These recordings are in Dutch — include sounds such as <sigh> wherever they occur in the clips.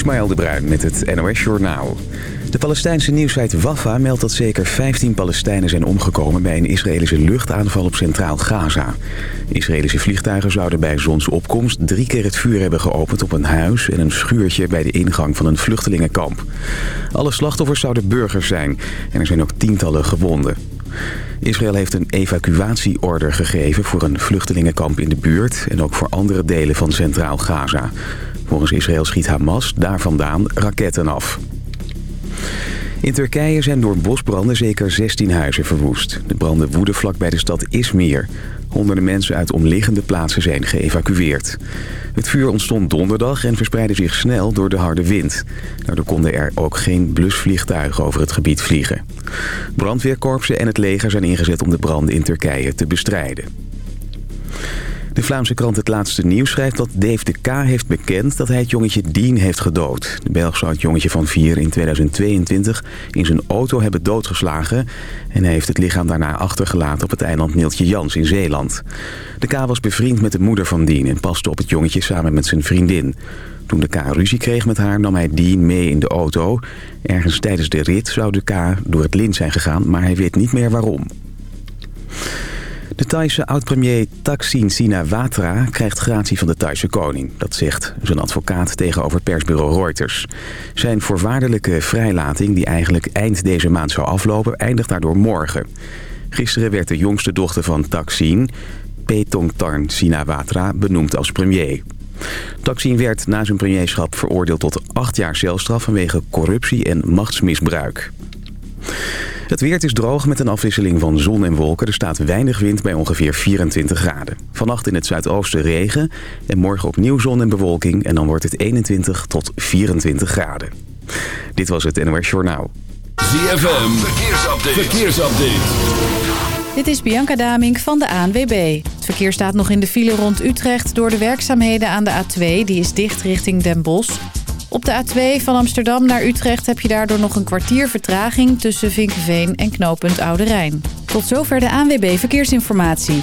Ismaël de Bruin met het NOS Journaal. De Palestijnse nieuwsite Wafa meldt dat zeker 15 Palestijnen zijn omgekomen... bij een Israëlische luchtaanval op Centraal Gaza. Israëlische vliegtuigen zouden bij zonsopkomst drie keer het vuur hebben geopend... op een huis en een schuurtje bij de ingang van een vluchtelingenkamp. Alle slachtoffers zouden burgers zijn en er zijn ook tientallen gewonden. Israël heeft een evacuatieorder gegeven voor een vluchtelingenkamp in de buurt... en ook voor andere delen van Centraal Gaza. Volgens Israël schiet Hamas daar vandaan raketten af. In Turkije zijn door bosbranden zeker 16 huizen verwoest. De branden woeden vlak bij de stad Izmir. Honderden mensen uit omliggende plaatsen zijn geëvacueerd. Het vuur ontstond donderdag en verspreidde zich snel door de harde wind. Daardoor konden er ook geen blusvliegtuigen over het gebied vliegen. Brandweerkorpsen en het leger zijn ingezet om de branden in Turkije te bestrijden. De Vlaamse krant Het Laatste Nieuws schrijft dat Dave de K. heeft bekend dat hij het jongetje Dean heeft gedood. De Belg zou het jongetje van 4 in 2022 in zijn auto hebben doodgeslagen... en hij heeft het lichaam daarna achtergelaten op het eiland Neeltje Jans in Zeeland. De K. was bevriend met de moeder van Dean en paste op het jongetje samen met zijn vriendin. Toen de K. ruzie kreeg met haar nam hij Dean mee in de auto. Ergens tijdens de rit zou de K. door het lint zijn gegaan, maar hij weet niet meer waarom. De Thaise oud-premier Thaksin Shinawatra krijgt gratie van de Thaise koning. Dat zegt zijn advocaat tegenover persbureau Reuters. Zijn voorwaardelijke vrijlating, die eigenlijk eind deze maand zou aflopen, eindigt daardoor morgen. Gisteren werd de jongste dochter van Thaksin, Petongtarn Shinawatra, benoemd als premier. Thaksin werd na zijn premierschap veroordeeld tot acht jaar celstraf vanwege corruptie en machtsmisbruik. Het weer is droog met een afwisseling van zon en wolken. Er staat weinig wind bij ongeveer 24 graden. Vannacht in het zuidoosten regen en morgen opnieuw zon en bewolking. En dan wordt het 21 tot 24 graden. Dit was het NOS Journaal. ZFM, verkeersupdate. verkeersupdate. Dit is Bianca Damink van de ANWB. Het verkeer staat nog in de file rond Utrecht door de werkzaamheden aan de A2. Die is dicht richting Den Bosch. Op de A2 van Amsterdam naar Utrecht heb je daardoor nog een kwartier vertraging tussen Vinkenveen en knooppunt Oude Rijn. Tot zover de ANWB Verkeersinformatie.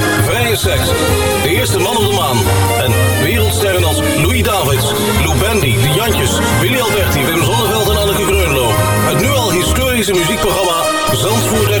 de eerste man op de maan en wereldsterren als Louis Davids, Lou Bendy, De Jantjes, Willy Alberti, Wim Zonneveld en Anneke Greunlo. Het nu al historische muziekprogramma Zandvoort.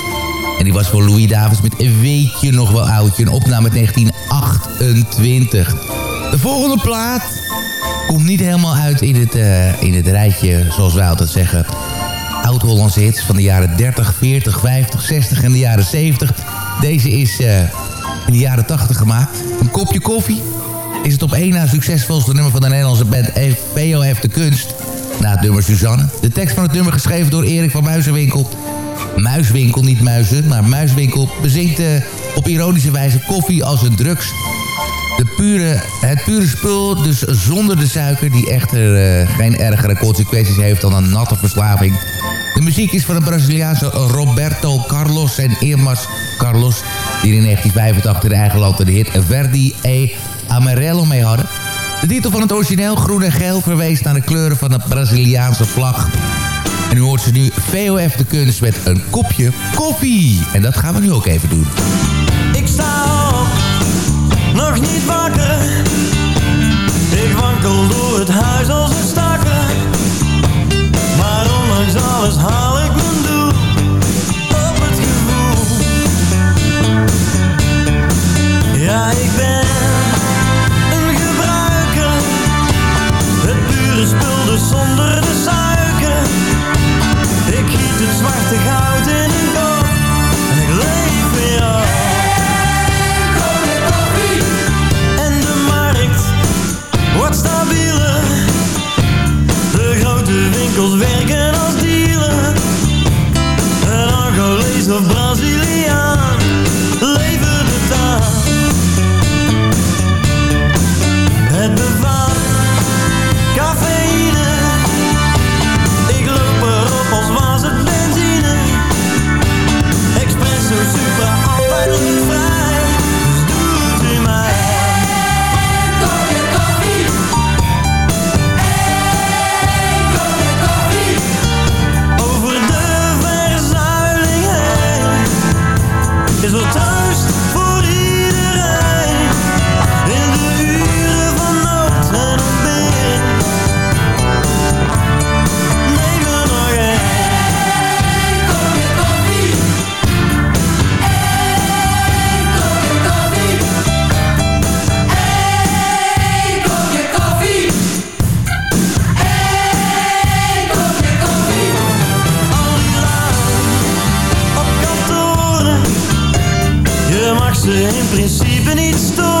En die was voor Louis Davids met Weet je nog wel oudje. Een opname uit 1928. De volgende plaat komt niet helemaal uit in het, eh, in het rijtje, zoals wij altijd zeggen. Oud-Hollandse hits van de jaren 30, 40, 50, 60 en de jaren 70. Deze is eh, in de jaren 80 gemaakt. Een kopje koffie is het op één na succesvolste nummer van de Nederlandse band VOF de Kunst. Na het nummer Suzanne. De tekst van het nummer geschreven door Erik van Muizenwinkel. Muiswinkel, niet muizen, maar Muiswinkel bezinkt eh, op ironische wijze koffie als een drugs. De pure, het pure spul, dus zonder de suiker... die echter eh, geen ergere consequenties heeft dan een natte verslaving. De muziek is van de Braziliaanse Roberto Carlos en Irmas Carlos... die in 1985 in eigen land de hit Verdi e Amarelo mee hadden. De titel van het origineel, groen en geel, verwees naar de kleuren van de Braziliaanse vlag... En u hoort ze nu VOF de kunst met een kopje koffie. En dat gaan we nu ook even doen. Ik sta op, nog niet wakker. Ik wankel door het huis als een stakker. Maar ondanks alles haal ik mijn doel. Op het gevoel. Ja, ik ben een gebruiker. Het pure spul dus zonder de zwarte goud in een kop. En ik leef weer op. En de markt wordt stabieler. De grote winkels weer. In principe niet storen.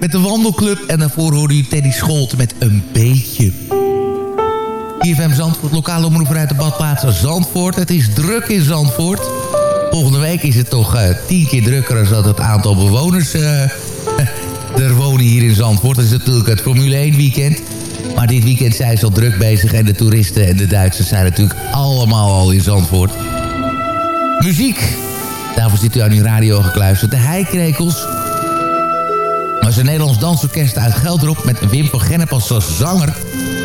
Met de wandelclub. En daarvoor hoorde u Teddy Scholt met een beetje. IFM Zandvoort, lokale omroep uit de badplaats Zandvoort. Het is druk in Zandvoort. Volgende week is het toch uh, tien keer drukker... dan dat het aantal bewoners uh, <laughs> er wonen hier in Zandvoort. Dat is natuurlijk het Formule 1 weekend. Maar dit weekend zijn ze al druk bezig... en de toeristen en de Duitsers zijn natuurlijk allemaal al in Zandvoort. Muziek. Daarvoor zit u aan uw radio gekluisterd. De Heikrekels was een Nederlands dansorkest uit Gelderop... met Wim van Gennep als zanger.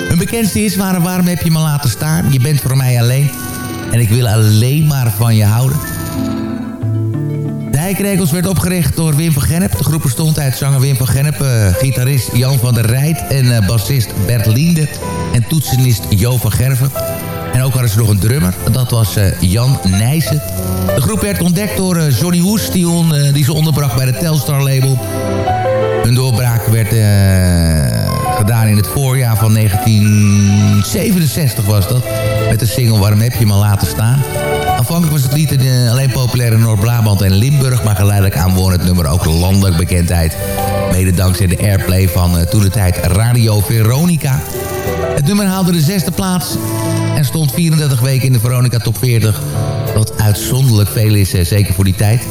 Hun bekendste is Waarom, waarom heb je me laten staan? Je bent voor mij alleen. En ik wil alleen maar van je houden. De Heikrekels werd opgericht door Wim van Gennep. De groep bestond uit zanger Wim van Gennep, uh, gitarist Jan van der Rijt... en uh, bassist Bert Linde en toetsenist Jo van Gerven. En ook hadden ze nog een drummer, dat was uh, Jan Nijssen. De groep werd ontdekt door Johnny Woes, die, on, die ze onderbracht bij de Telstar label. Hun doorbraak werd gedaan in het voorjaar van 1967 was dat. Met de single Waarom heb je me laten staan? Aanvankelijk was het lied uh, alleen populair in Noord-Brabant en Limburg... maar geleidelijk aan won het nummer ook landelijk bekendheid. Mede dankzij de airplay van uh, toen de tijd Radio Veronica. Het nummer haalde de zesde plaats stond 34 weken in de Veronica Top 40. Wat uitzonderlijk veel is, uh, zeker voor die tijd.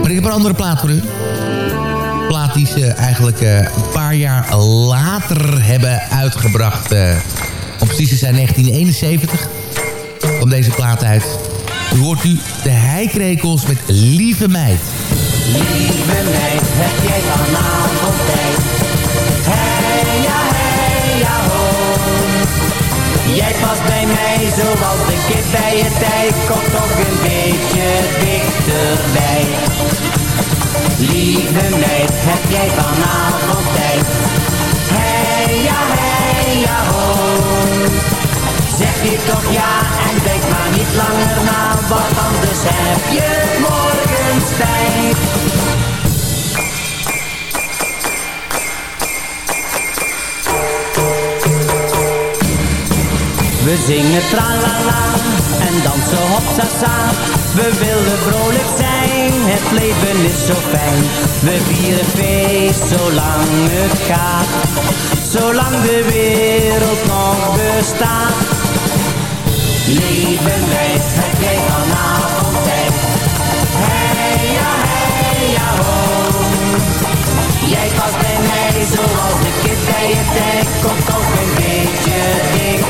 Maar ik heb een andere plaat voor u. Een plaat die ze eigenlijk een paar jaar later hebben uitgebracht. om precies zijn 1971 kwam deze plaat uit. U hoort u de heikrekels met Lieve Meid. Lieve meid, heb jij vanavond tijd? Jij past bij mij zoals de kip bij het tijd. Kom toch een beetje dichterbij. Lieve meid, heb jij vanavond tijd? Hey ja, hey ja ho. Zeg je toch ja en denk maar niet langer na, wat anders heb je morgen spijt. We zingen tralala en dansen hopsasa. We willen vrolijk zijn, het leven is zo fijn. We vieren feest zolang het gaat, zolang de wereld nog bestaat. Lieve meid, heb jij vanavond tijd? Hey ja, hey ja ho. Jij past bij mij zoals de kip bij je tijd. Kom toch een beetje dichterbij.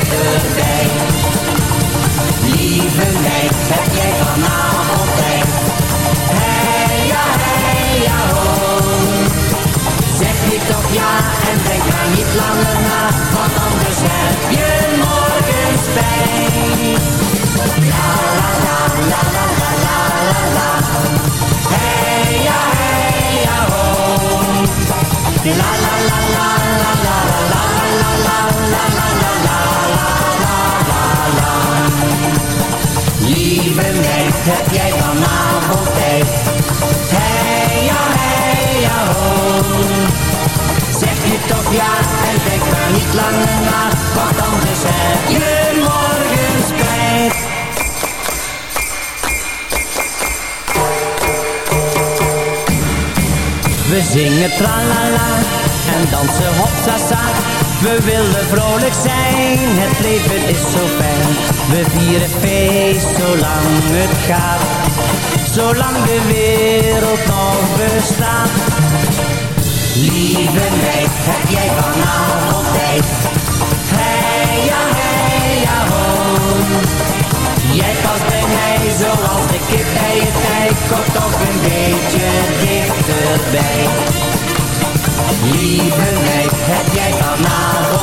La la la la la la la la la la la la Lieve meid, heb jij vanavond tijd? Hey ja, hey ja ho. Zeg je toch ja en denk maar niet langer na, want anders heb je morgen spijt. We zingen tralala en dansen hopsasa. We willen vrolijk zijn, het leven is zo fijn. We vieren feest zolang het gaat, zolang de wereld nog bestaat. Lieve meid, heb jij vanavond tijd? Hey ja, hey ja ho. Jij past bij mij zoals de kip bij je tijd. Kom toch een beetje dichterbij. Lieve meid, heb jij vanavond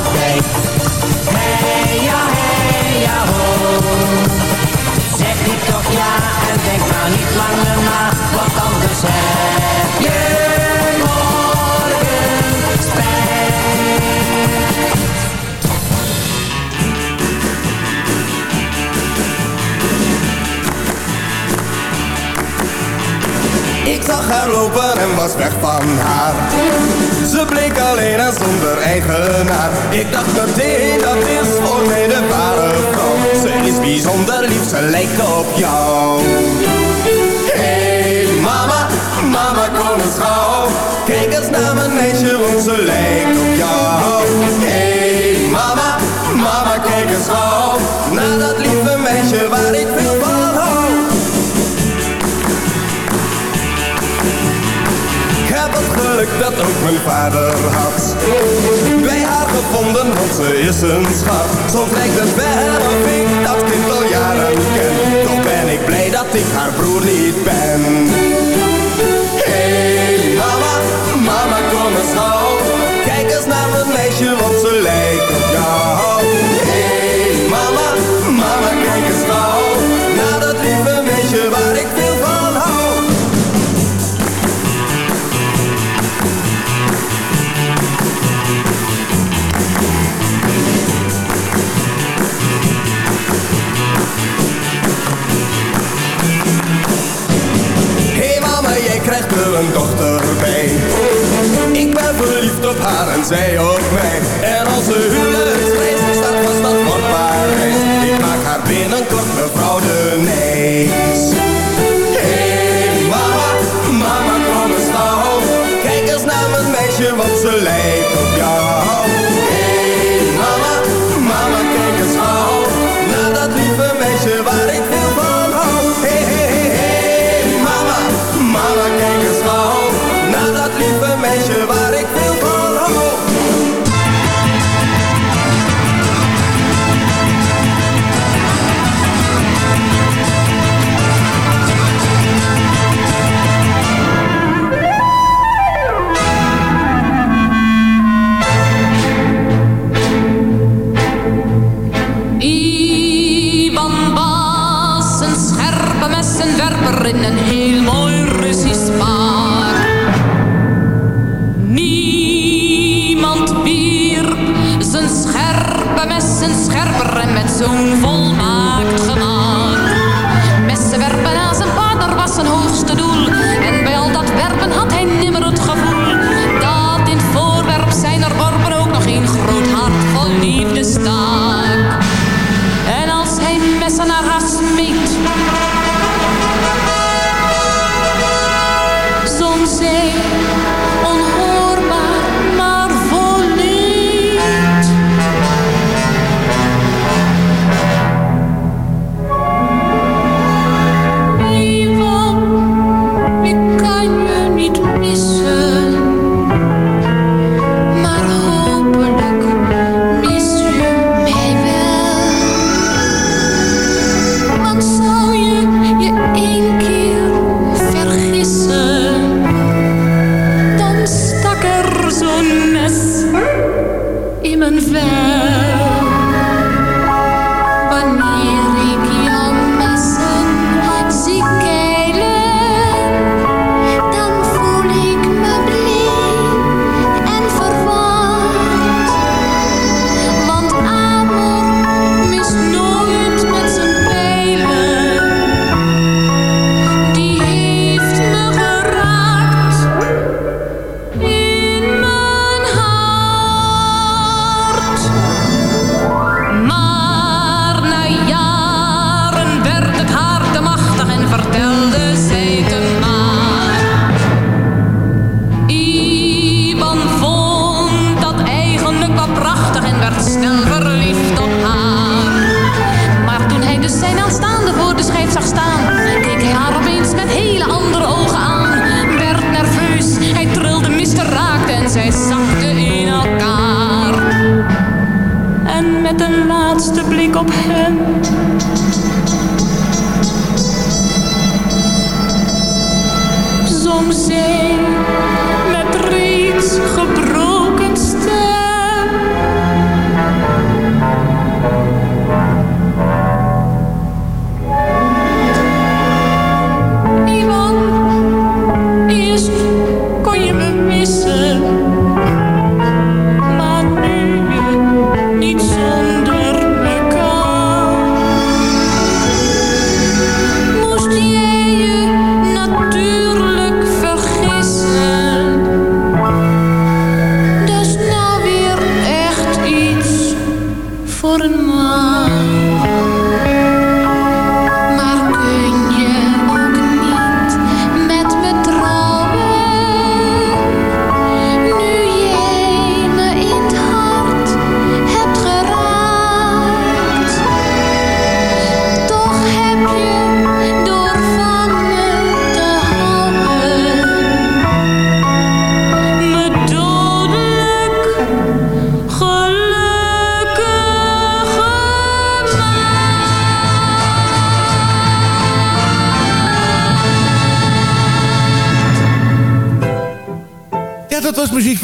Duitsland lijkt een that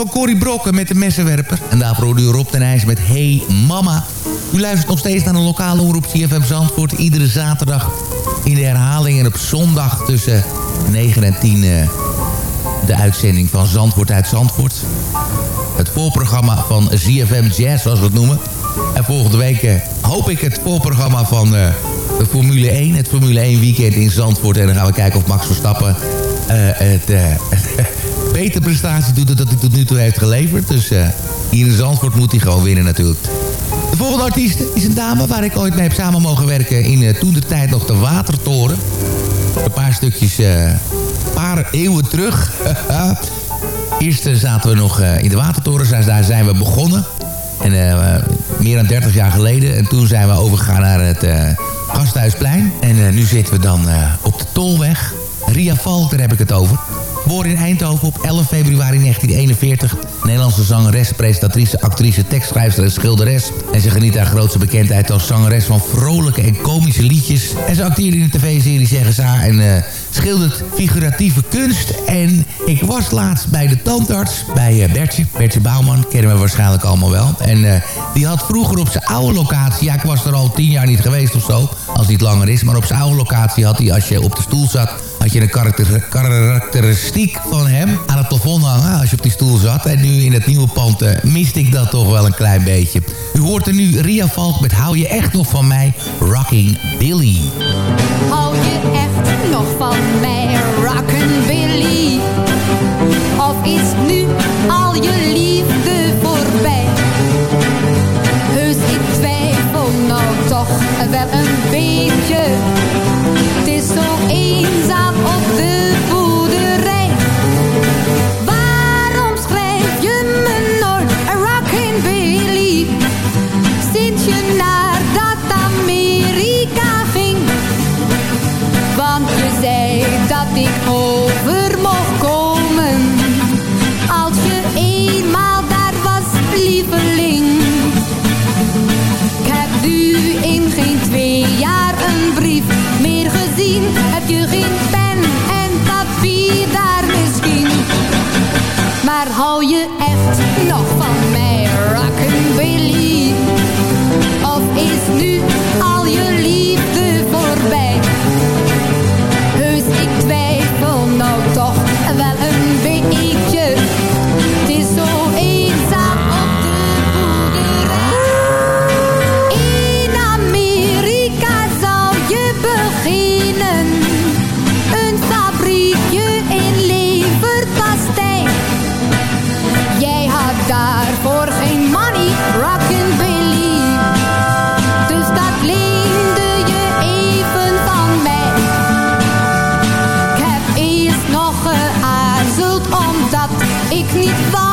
van Corrie Brokken met de messenwerper. En daar hoorde u Rob ten IJs met Hey Mama. U luistert nog steeds naar de lokale omroep CFM Zandvoort. Iedere zaterdag in de herhaling en op zondag tussen 9 en 10... Eh, de uitzending van Zandvoort uit Zandvoort. Het voorprogramma van ZFM Jazz, zoals we het noemen. En volgende week eh, hoop ik het voorprogramma van... Eh, de Formule 1, het Formule 1 weekend in Zandvoort. En dan gaan we kijken of Max Verstappen het, <laughs> betere prestatie doet dan dat hij tot nu toe heeft geleverd. Dus uh, hier in Zandvoort moet hij gewoon winnen natuurlijk. De volgende artiest is een dame waar ik ooit mee heb samen mogen werken... in uh, toen de tijd nog de Watertoren. Een paar stukjes, een uh, paar eeuwen terug. <laughs> Eerst zaten we nog in de Watertoren, daar zijn we begonnen. En meer dan 30 jaar geleden. En toen zijn we overgegaan naar het Gasthuisplein. En nu zitten we dan op de Tolweg. Ria daar heb ik het over. Geboren in Eindhoven op 11 februari 1941. Nederlandse zangeres, presentatrice, actrice, tekstschrijfster en schilderes. En ze geniet haar grootste bekendheid als zangeres van vrolijke en komische liedjes. En ze acteerde in de tv-serie Zeggen Sa en uh, schildert figuratieve kunst. En ik was laatst bij de tandarts, bij uh, Bertje. Bertje Bouwman, kennen we waarschijnlijk allemaal wel. En uh, die had vroeger op zijn oude locatie... Ja, ik was er al tien jaar niet geweest of zo, als het niet langer is. Maar op zijn oude locatie had hij, als je op de stoel zat had je een karakter, karakteristiek van hem aan het plafond hangen als je op die stoel zat. En nu in het nieuwe pand uh, miste ik dat toch wel een klein beetje. U hoort er nu Ria Valk met Hou je echt nog van mij, Rocking Billy. Hou je echt nog van mij, Rocking Billy? Of is nu al je liefde voorbij? Heus, ik twijfel nou toch wel een ik niet wou.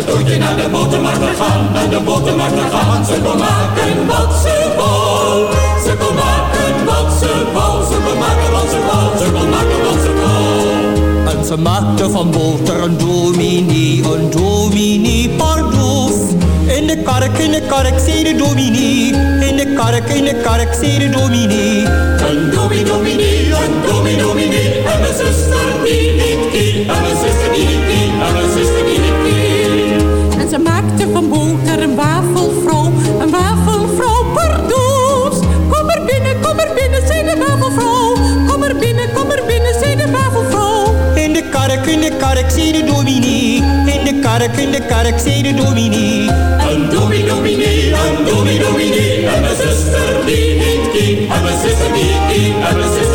Met kastootje naar de botermarkt gegaan, naar de botermarkt gegaan. Ze kon maken wat ze wou. Ze kon maken wat ze wou. Ze kon maken wat ze wou. Ze kon maken wat ze wou. En ze maakte van boter een dominee, een dominee pardoes. In de kark, in de kark, zei de dominee. In de kark, in de kark, zei de dominee. Een dominee, dominee, een dominee, dominee. En mijn zuster die niet die. En mijn zuster die niet die. En mijn zuster die niet die. Ze maakte van boter een wafelvrouw, een wafelvrouw pardoes. Kom er binnen, kom er binnen, zei de wafelvrouw. Kom er binnen, kom er binnen, zei de wafelvrouw. In de kark, in de kark, zei de dominee. In de kark, in de kark, zei de dominee. Een dominee, dominee, een dominee, dominee. En mijn zuster die niet die. En mijn zuster die niet die. En mijn zuster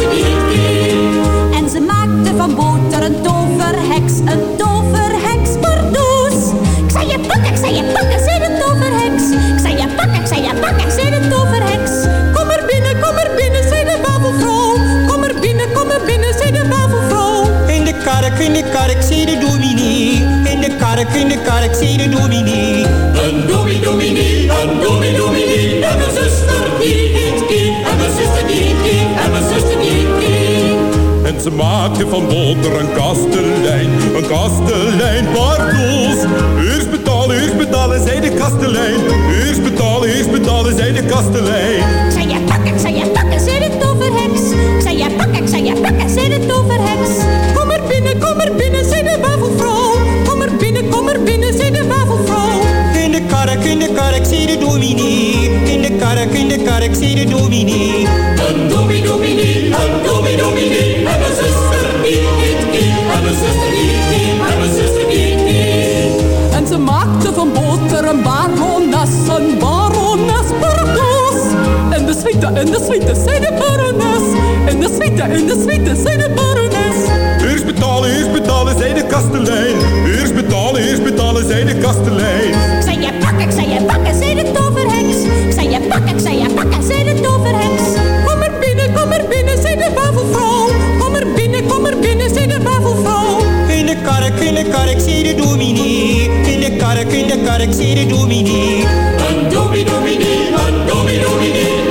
kark, in de kark, zei de dominee. In de kark, in de kark, zei de dominee. Een dominee, dominee, een dominee, dominee. En mijn zuster die niet die. En mijn zuster die niet die. En mijn zuster die niet die. En ze maakte van boter een kastelein, een kastelein pardoes. Eerst betalen, eerst betalen, zei de kastelein. Eerst betalen, eerst betalen, zei de kastelein. Ik zei je pakken, ik zei je pakken, zei de toverheks. Ik zei je pakken, ik zei je pakken, zei de toverheks. In de kark, in de dominee. In de kark, in de barones, barones suite, en suite, barones. Suite, suite, de barones. Betalen, eerst betalen, zei de kastelein. Eerst betalen, eerst betalen, zei de kastelein. Ik zei je pakken, ik zei je pakken, zei de toverheks. Ik zei je pakken, ik zei je pakken, zei de toverheks. Kom er binnen, kom er binnen, zei de wafelvrouw. Kom er binnen, kom er binnen, zei de wafelvrouw. In de kark, in de kark, zei de dominee. In de kark, in de kark, zei de dominee. Een dominee, dominee, een dominee,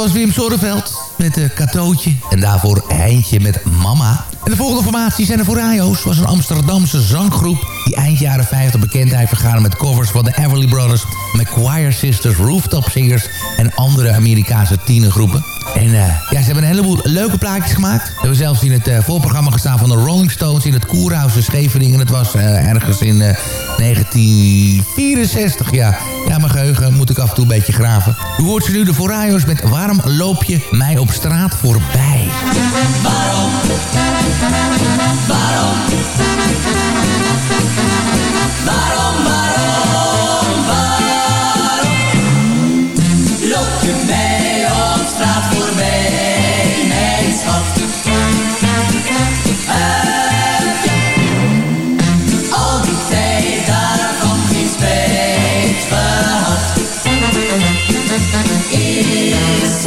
was Wim Zorreveld met een katootje. En daarvoor Heintje met Mama. En de volgende formatie zijn de Forayos. was een Amsterdamse zanggroep... die eind jaren 50 bekendheid vergaarde met covers van de Everly Brothers... McGuire Sisters, Rooftop Singers... en andere Amerikaanse tienergroepen. En uh, ja, ze hebben een heleboel leuke plaatjes gemaakt. We hebben zelfs in het uh, voorprogramma gestaan van de Rolling Stones... in het Koerhuis in Scheveningen. Het was uh, ergens in 1964, ja. Ja, mijn geheugen moet ik af en toe een beetje graven. U hoort ze nu de Forayos met Waarom loop je mij op straat voorbij? Waarom? Waarom? Waarom, waarom, waarom? Loop je mij Is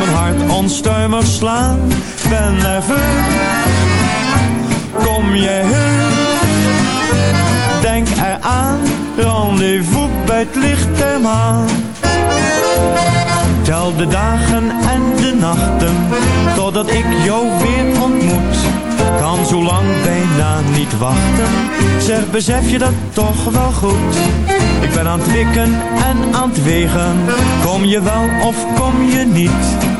hart onstuimig slaan. Ben nerveus, kom jij heus, denk eraan. Rendezvous bij het licht der maan. Tel de dagen en de nachten, totdat ik jou weer ontmoet. Kan zo lang bijna niet wachten, zeg besef je dat toch wel goed. Ik ben aan het wikken en aan het wegen, kom je wel of kom je niet.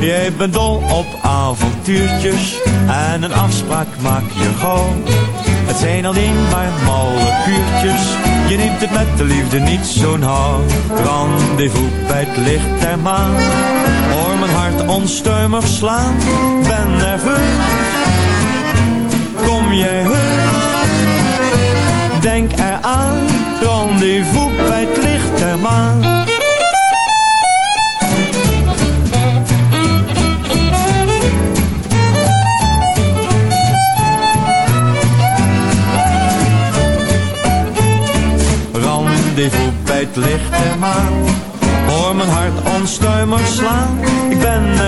jij bent dol op avontuurtjes, en een afspraak maak je gauw. Het zijn alleen maar malle kuurtjes, je neemt het met de liefde niet zo nauw. Rendezvous bij het licht der maan, hoor mijn hart onstuimig slaan. Ben nerveus, kom jij heus, denk eraan. Rendezvous bij het licht der maan. Onstuimig slaan, ik ben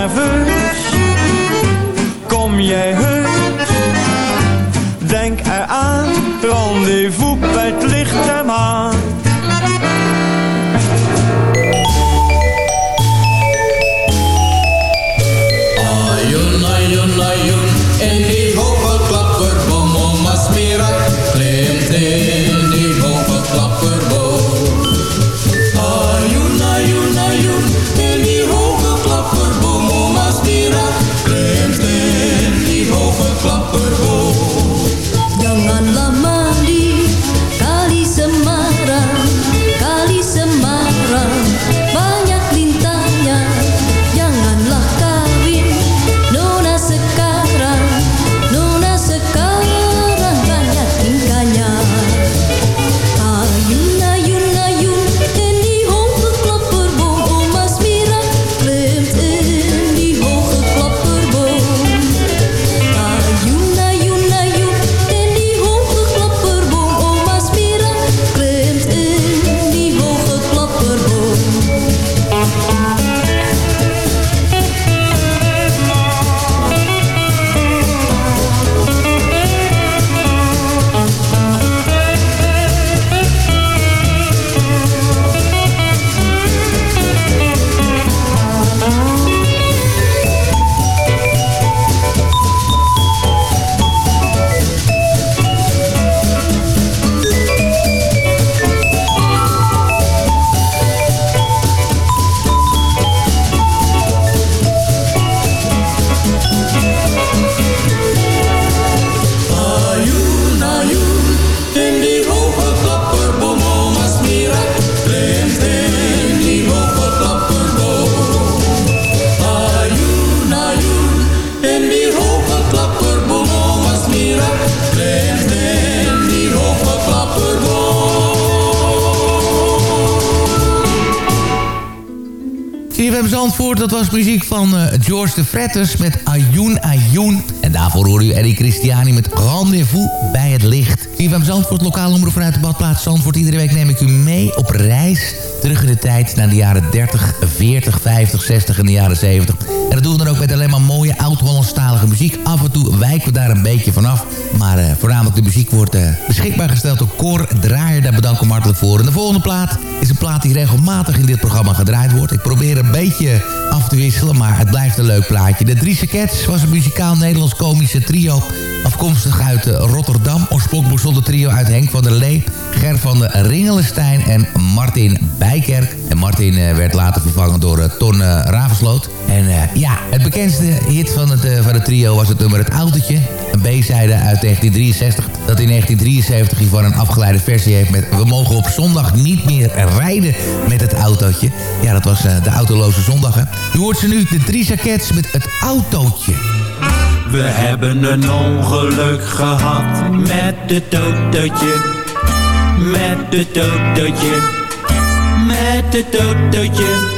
muziek van uh, George de Fretters met Ayoun Ayoun. En daarvoor hoorde u Eddie Christiani met Rendezvous bij het licht. CFM Zandvoort, lokale omroep vanuit de badplaats Zandvoort. Iedere week neem ik u mee op reis terug in de tijd naar de jaren 30, 40, 50, 60 en de jaren 70. En dat doen we dan ook met alleen maar mooie oud-Hollandstalige muziek. Af en toe wijken we daar een beetje vanaf. Maar uh, voornamelijk de muziek wordt uh, beschikbaar gesteld door Cor Draaier. Daar bedank ik hartelijk voor. En de volgende plaat is een plaat die regelmatig in dit programma gedraaid wordt. Ik probeer een beetje af te wisselen, maar het blijft een leuk plaatje. De Drie Cats was een muzikaal Nederlands-komische trio... afkomstig uit uh, Rotterdam. Oorspronkelijk bestond het trio uit Henk van der Lee... Ger van de Ringelenstein en Martin Bijkerk. En Martin werd later vervangen door Ton Ravensloot. En ja, het bekendste hit van het, van het trio was het nummer Het Autootje. Een B-zijde uit 1963. Dat in 1973 hiervan een afgeleide versie heeft met... We mogen op zondag niet meer rijden met het autootje. Ja, dat was de autoloze zondag, hè. U hoort ze nu, de drie Cats met Het Autootje. We hebben een ongeluk gehad met het autootje. Met het autootje. Met het autootje.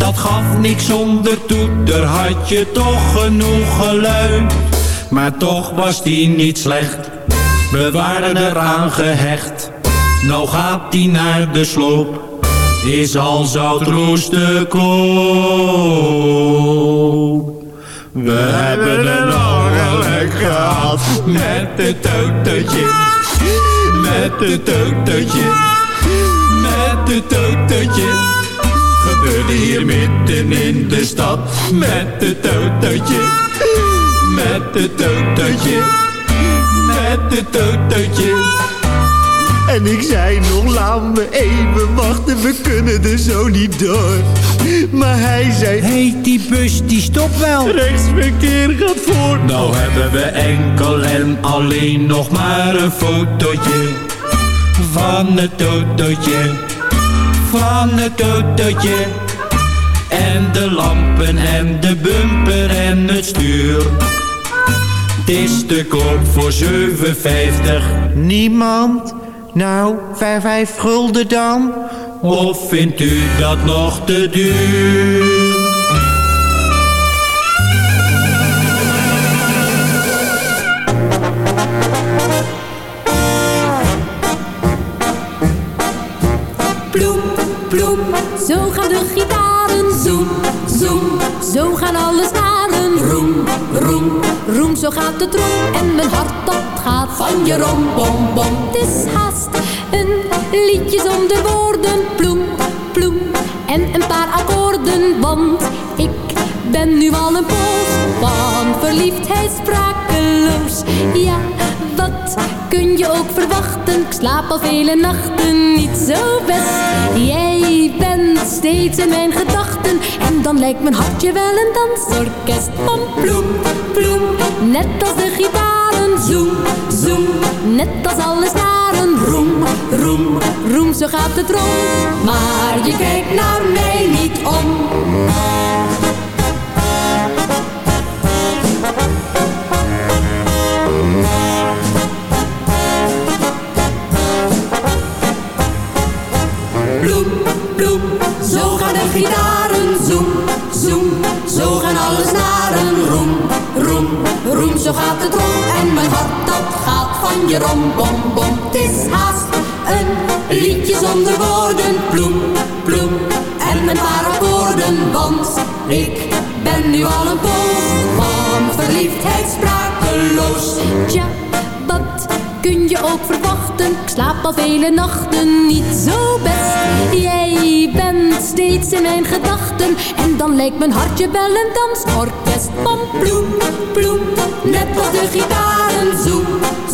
Dat gaf niks zonder toeter, had je toch genoeg geluid. Maar toch was die niet slecht, we waren eraan gehecht. Nou gaat die naar de sloop, is al zout roeste koop. We hebben een ongeluk gehad met het autootje, met het autootje, met het autootje. Hier midden in de stad met het autootje, met het autootje, met het autootje. En ik zei nog, laat me even wachten, we kunnen er zo niet door. Maar hij zei, heet die bus, die stopt wel. Rechtsverkeer gaat voort. Nou hebben we enkel en alleen nog maar een fotootje. Van het autootje, van het autootje. En de lampen en de bumper en het stuur. Het is te koop voor 7,50. Niemand? Nou, vijf, vijf gulden dan? Of vindt u dat nog te duur? Gaat de trom. En mijn hart dat gaat van je rom, bom, bom. Het is haast een liedje zonder woorden. Ploem, ploem, en een paar akkoorden. Want ik ben nu al een poos van verliefdheid sprakeloos. Ja, wat kun je ook verwachten? Ik slaap al vele nachten niet zo best. Jij bent steeds in mijn gedachten. Dan lijkt mijn hartje wel een dansorkest. Ploem, ploem, net als de gitaren. Zoem, zoem, net als alle staren. Roem, roem, roem, zo gaat het rond. Maar je kijkt naar mij niet om. Je rom, bom, bom. Het is haast een liedje zonder woorden, ploem, ploem. En een paar akkoorden, want ik ben nu al een poos van verliefdheid sprakeloos. Tja, wat kun je ook verwachten? Ik slaap al vele nachten niet zo best. Jij bent steeds in mijn gedachten. En dan lijkt mijn hartje wel een dansorkest. Van ploem, ploem, net als de gitaren zoem,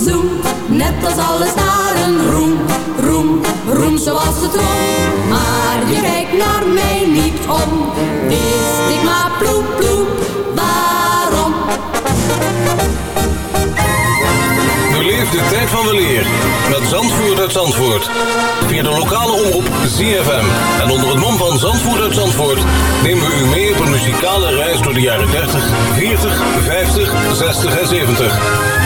zoem. Net als alle staren roem, roem, roem zoals het roem. Maar je kijkt naar mij niet om, wist ik maar ploem, ploem, waarom? Beleef de tijd van weleer met Zandvoort uit Zandvoort. Via de lokale omroep ZFM. En onder het mom van Zandvoort uit Zandvoort... nemen we u mee op een muzikale reis door de jaren 30, 40, 50, 60 en 70.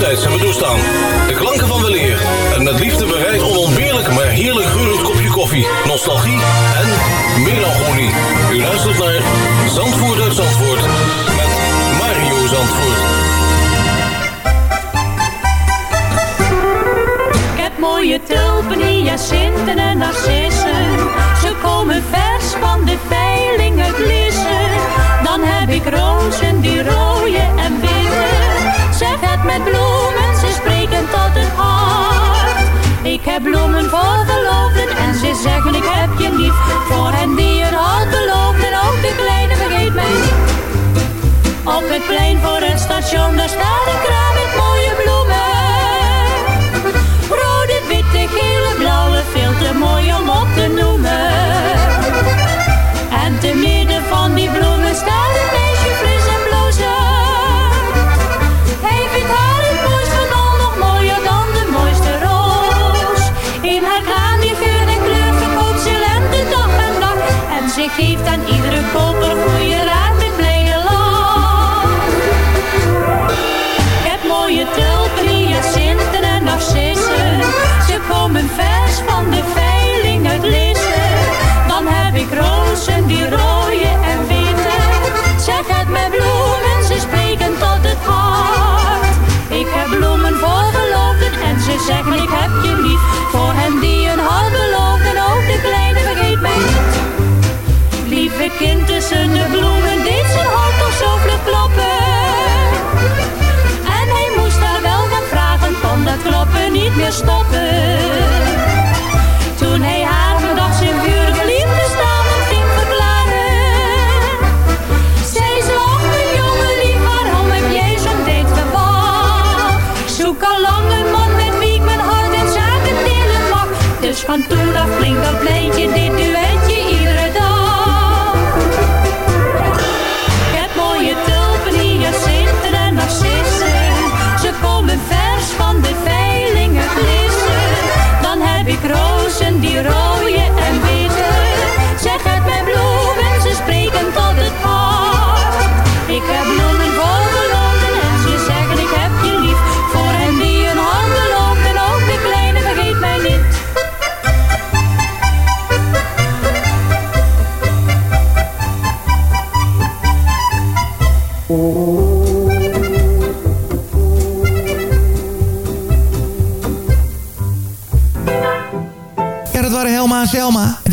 hebben doorstaan. De klanken van weleer en met liefde bereid onontbeerlijk maar heerlijk geurend kopje koffie, nostalgie en melancholie. Bloemen voor verloofden en ze zeggen ik heb je lief. Voor hen die een hart beloofden, ook de kleine vergeet mij niet. Op het plein voor het station, daar staat een kraam zeggen ik heb je lief. Voor hen die een hart beloofden, ook de kleine vergeet mij niet. Lieve kind tussen de bloemen deed zijn hart toch zo vlug kloppen. En hij moest haar wel gaan vragen, kon dat kloppen niet meer stoppen. Toen hij haar verdacht zijn vurige liefde staan en ging verklaren. Mijn jongen lief, waarom heb jij zo'n gewacht? Ik zoek al lang een man met Dus van toen af? Klinkt dat pleintje, dit duetje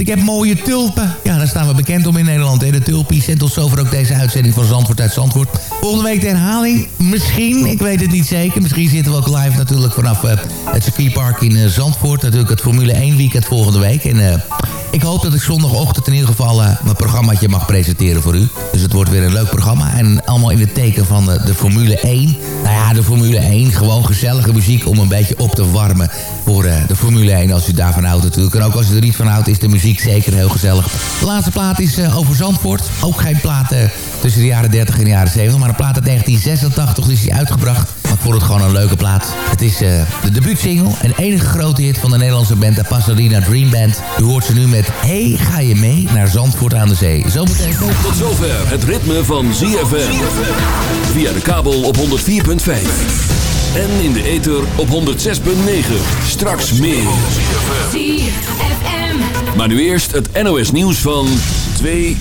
heb mooie tulpen. Ja, daar staan we bekend om in Nederland. Hè? De tulpies. En tot zover ook deze uitzending van Zandvoort uit Zandvoort. Volgende week de herhaling. Misschien, ik weet het niet zeker. Misschien zitten we ook live natuurlijk vanaf eh, het circuitpark in eh, Zandvoort. Natuurlijk het Formule 1 weekend volgende week. En eh, Ik hoop dat ik zondagochtend in ieder geval mijn programmaatje mag presenteren voor u. Dus het wordt weer een leuk programma. En allemaal in het teken van de Formule 1. De Formule 1. Gewoon gezellige muziek om een beetje op te warmen voor uh, de Formule 1. Als u daarvan houdt natuurlijk. En ook als u er niet van houdt is de muziek zeker heel gezellig. De laatste plaat is uh, over Zandvoort. Ook geen plaat tussen de jaren 30 en de jaren 70. Maar een plaat uit 1986 is die uitgebracht. Ik vond het gewoon een leuke plaat. Het is uh, de debuutsingle en enige grote hit van de Nederlandse band de Pasadena Dream Band. U hoort ze nu met Hey, ga je mee naar Zandvoort aan de Zee. Zometeen. Tot zover het ritme van ZFM. Via de kabel op 104.5. En in de ether op 106.9. Straks meer. Maar nu eerst het NOS nieuws van 2